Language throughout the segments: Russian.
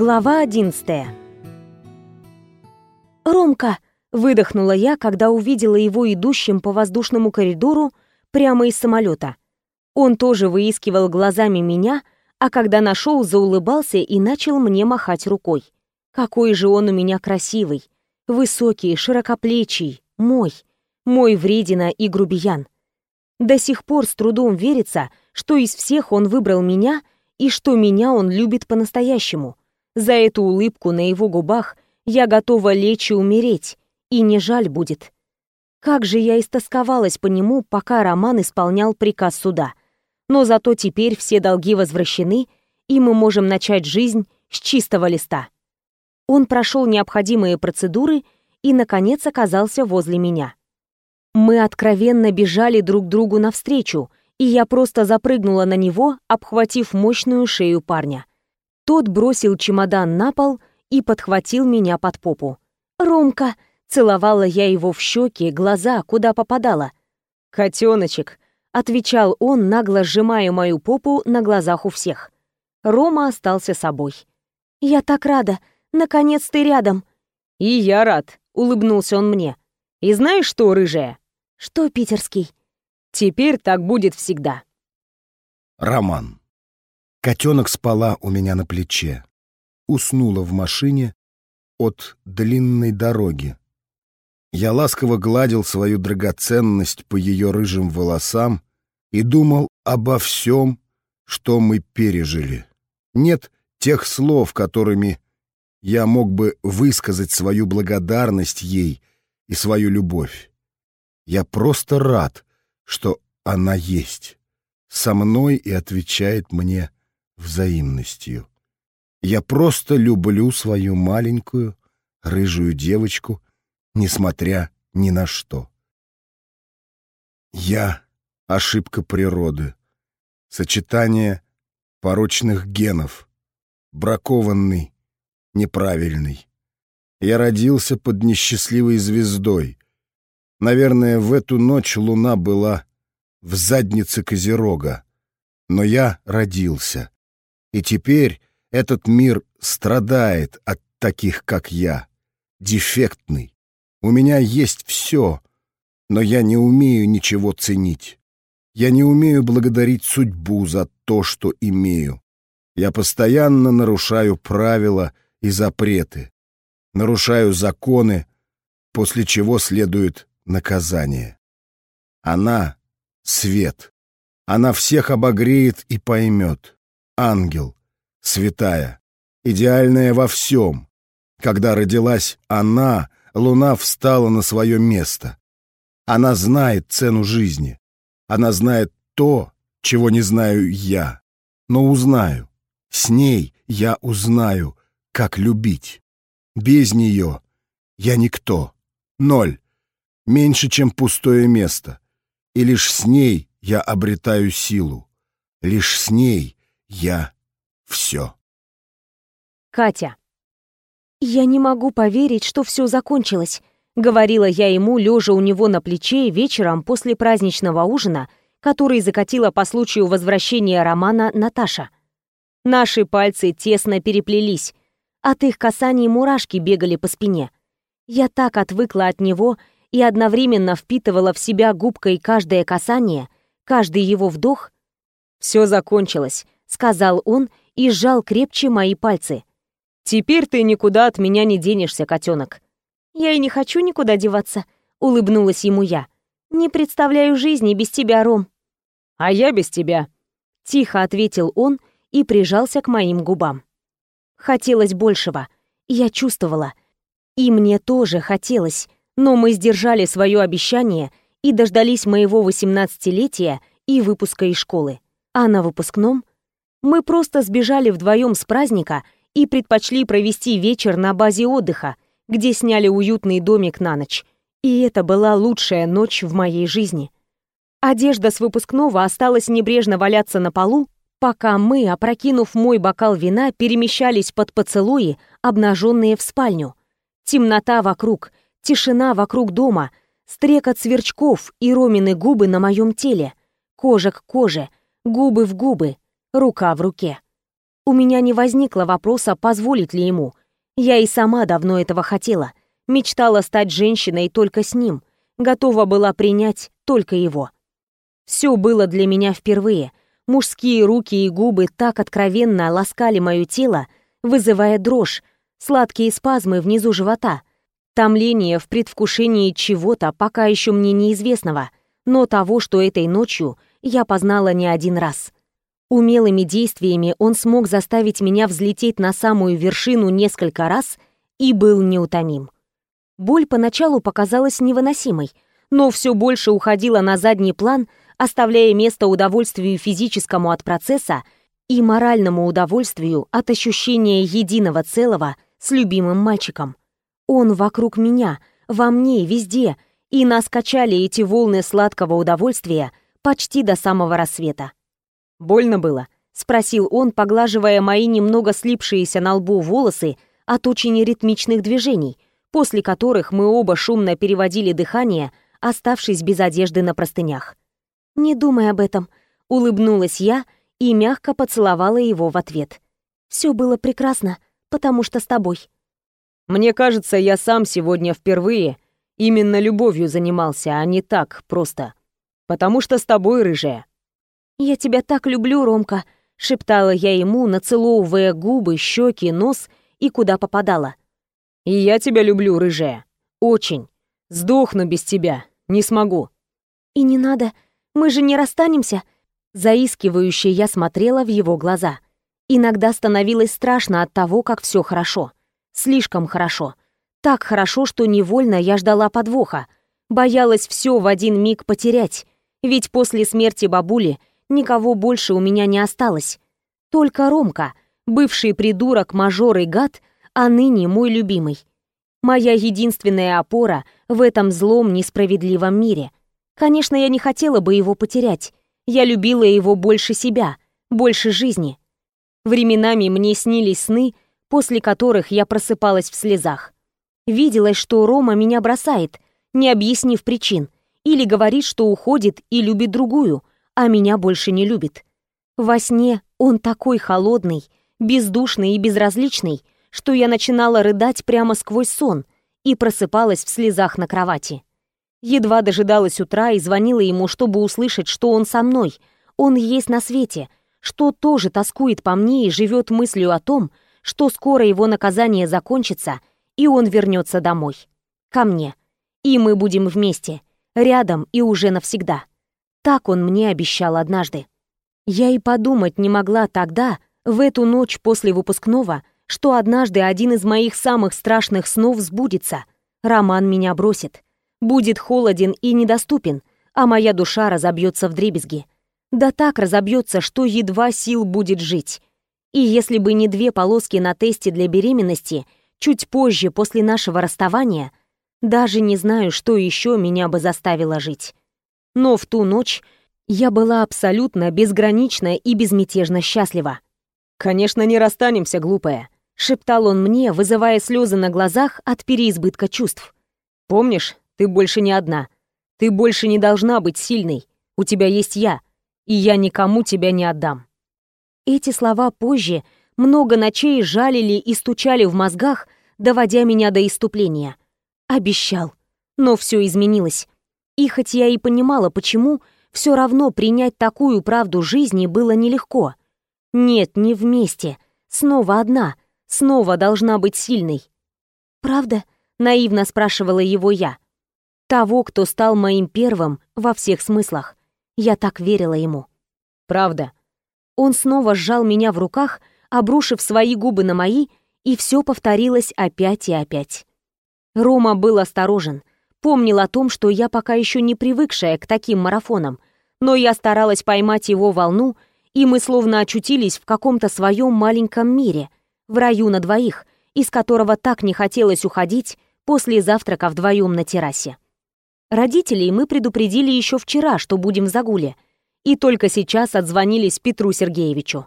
Глава одиннадцатая. «Ромка!» — выдохнула я, когда увидела его идущим по воздушному коридору прямо из самолета. Он тоже выискивал глазами меня, а когда нашел, заулыбался и начал мне махать рукой. Какой же он у меня красивый, высокий, широкоплечий, мой, мой вредина и грубиян. До сих пор с трудом верится, что из всех он выбрал меня и что меня он любит по-настоящему. За эту улыбку на его губах я готова лечь и умереть, и не жаль будет. Как же я истосковалась по нему, пока Роман исполнял приказ суда. Но зато теперь все долги возвращены, и мы можем начать жизнь с чистого листа. Он прошел необходимые процедуры и, наконец, оказался возле меня. Мы откровенно бежали друг другу навстречу, и я просто запрыгнула на него, обхватив мощную шею парня. Тот бросил чемодан на пол и подхватил меня под попу. «Ромка!» — целовала я его в щеки, глаза, куда попадала. «Котеночек!» — отвечал он, нагло сжимая мою попу на глазах у всех. Рома остался собой. «Я так рада! Наконец ты рядом!» «И я рад!» — улыбнулся он мне. «И знаешь что, рыжая?» «Что, питерский?» «Теперь так будет всегда». Роман. Котенок спала у меня на плече. Уснула в машине от длинной дороги. Я ласково гладил свою драгоценность по ее рыжим волосам и думал обо всем, что мы пережили. Нет тех слов, которыми я мог бы высказать свою благодарность ей и свою любовь. Я просто рад, что она есть, со мной и отвечает мне взаимностью. Я просто люблю свою маленькую рыжую девочку, несмотря ни на что. Я — ошибка природы, сочетание порочных генов, бракованный, неправильный. Я родился под несчастливой звездой. Наверное, в эту ночь луна была в заднице Козерога. Но я родился, и теперь этот мир страдает от таких, как я. Дефектный. У меня есть все, но я не умею ничего ценить. Я не умею благодарить судьбу за то, что имею. Я постоянно нарушаю правила и запреты. Нарушаю законы, после чего следует наказание. Она — свет. Она всех обогреет и поймет ангел, святая, идеальная во всем. Когда родилась она, луна встала на свое место. Она знает цену жизни. Она знает то, чего не знаю я. Но узнаю. С ней я узнаю, как любить. Без нее я никто. Ноль. Меньше, чем пустое место. И лишь с ней я обретаю силу. Лишь с ней я все. Катя. «Я не могу поверить, что все закончилось», — говорила я ему, лежа у него на плече вечером после праздничного ужина, который закатила по случаю возвращения Романа Наташа. Наши пальцы тесно переплелись. От их касаний мурашки бегали по спине. Я так отвыкла от него и одновременно впитывала в себя губкой каждое касание, каждый его вдох. «Все закончилось», сказал он и сжал крепче мои пальцы. «Теперь ты никуда от меня не денешься, котенок». «Я и не хочу никуда деваться», — улыбнулась ему я. «Не представляю жизни без тебя, Ром». «А я без тебя», — тихо ответил он и прижался к моим губам. Хотелось большего. Я чувствовала. И мне тоже хотелось, но мы сдержали свое обещание и дождались моего восемнадцатилетия и выпуска из школы. А на выпускном мы просто сбежали вдвоем с праздника и предпочли провести вечер на базе отдыха, где сняли уютный домик на ночь. И это была лучшая ночь в моей жизни. Одежда с выпускного осталась небрежно валяться на полу, пока мы, опрокинув мой бокал вина, перемещались под поцелуи, обнаженные в спальню. Темнота вокруг, тишина вокруг дома, стрекот сверчков и ромины губы на моем теле, кожа к коже, губы в губы, рука в руке. У меня не возникло вопроса, позволить ли ему. Я и сама давно этого хотела. Мечтала стать женщиной только с ним. Готова была принять только его. Все было для меня впервые. Мужские руки и губы так откровенно ласкали мое тело, вызывая дрожь, сладкие спазмы внизу живота, томление в предвкушении чего-то, пока еще мне неизвестного, но того, что этой ночью я познала не один раз. Умелыми действиями он смог заставить меня взлететь на самую вершину несколько раз и был неутомим. Боль поначалу показалась невыносимой, но все больше уходила на задний план, оставляя место удовольствию физическому от процесса и моральному удовольствию от ощущения единого целого с любимым мальчиком. Он вокруг меня, во мне, везде, и нас качали эти волны сладкого удовольствия почти до самого рассвета. «Больно было?» — спросил он, поглаживая мои немного слипшиеся на лбу волосы от очень ритмичных движений, после которых мы оба шумно переводили дыхание, оставшись без одежды на простынях. «Не думай об этом», — улыбнулась я и мягко поцеловала его в ответ. «Все было прекрасно, потому что с тобой». «Мне кажется, я сам сегодня впервые именно любовью занимался, а не так просто. Потому что с тобой, рыжая». «Я тебя так люблю, Ромка», — шептала я ему, нацеловывая губы, щеки, нос и куда попадала. «И я тебя люблю, рыжая. Очень. Сдохну без тебя. Не смогу». «И не надо. Мы же не расстанемся!» Заискивающе я смотрела в его глаза. Иногда становилось страшно от того, как все хорошо. Слишком хорошо. Так хорошо, что невольно я ждала подвоха. Боялась все в один миг потерять. Ведь после смерти бабули никого больше у меня не осталось. Только Ромка, бывший придурок, мажор и гад, а ныне мой любимый. Моя единственная опора в этом злом несправедливом мире — Конечно, я не хотела бы его потерять. Я любила его больше себя, больше жизни. Временами мне снились сны, после которых я просыпалась в слезах. Виделось, что Рома меня бросает, не объяснив причин, или говорит, что уходит и любит другую, а меня больше не любит. Во сне он такой холодный, бездушный и безразличный, что я начинала рыдать прямо сквозь сон и просыпалась в слезах на кровати. Едва дожидалась утра и звонила ему, чтобы услышать, что он со мной. Он есть на свете, что тоже тоскует по мне и живет мыслью о том, что скоро его наказание закончится, и он вернется домой. Ко мне. И мы будем вместе, рядом и уже навсегда. Так он мне обещал однажды. Я и подумать не могла тогда, в эту ночь после выпускного, что однажды один из моих самых страшных снов сбудется. Роман меня бросит будет холоден и недоступен, а моя душа разобьется в дребезги. Да так разобьется, что едва сил будет жить. И если бы не две полоски на тесте для беременности, чуть позже, после нашего расставания, даже не знаю, что еще меня бы заставило жить. Но в ту ночь я была абсолютно безгранично и безмятежно счастлива. «Конечно, не расстанемся, глупая», — шептал он мне, вызывая слезы на глазах от переизбытка чувств. «Помнишь, ты больше не одна. Ты больше не должна быть сильной. У тебя есть я, и я никому тебя не отдам». Эти слова позже много ночей жалили и стучали в мозгах, доводя меня до иступления. Обещал. Но все изменилось. И хоть я и понимала, почему, все равно принять такую правду жизни было нелегко. Нет, не вместе. Снова одна. Снова должна быть сильной. «Правда?» — наивно спрашивала его я. Того, кто стал моим первым во всех смыслах. Я так верила ему. Правда. Он снова сжал меня в руках, обрушив свои губы на мои, и все повторилось опять и опять. Рома был осторожен, помнил о том, что я пока еще не привыкшая к таким марафонам, но я старалась поймать его волну, и мы словно очутились в каком-то своем маленьком мире, в раю на двоих, из которого так не хотелось уходить после завтрака вдвоем на террасе. Родителей мы предупредили еще вчера, что будем в загуле, и только сейчас отзвонились Петру Сергеевичу.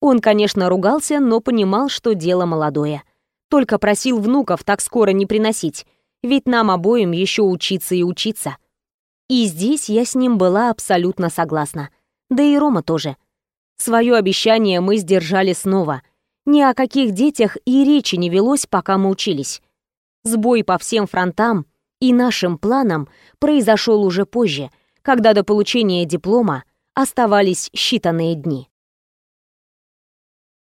Он, конечно, ругался, но понимал, что дело молодое. Только просил внуков так скоро не приносить, ведь нам обоим еще учиться и учиться. И здесь я с ним была абсолютно согласна. Да и Рома тоже. Свое обещание мы сдержали снова. Ни о каких детях и речи не велось, пока мы учились. Сбой по всем фронтам и нашим планам произошел уже позже, когда до получения диплома оставались считанные дни.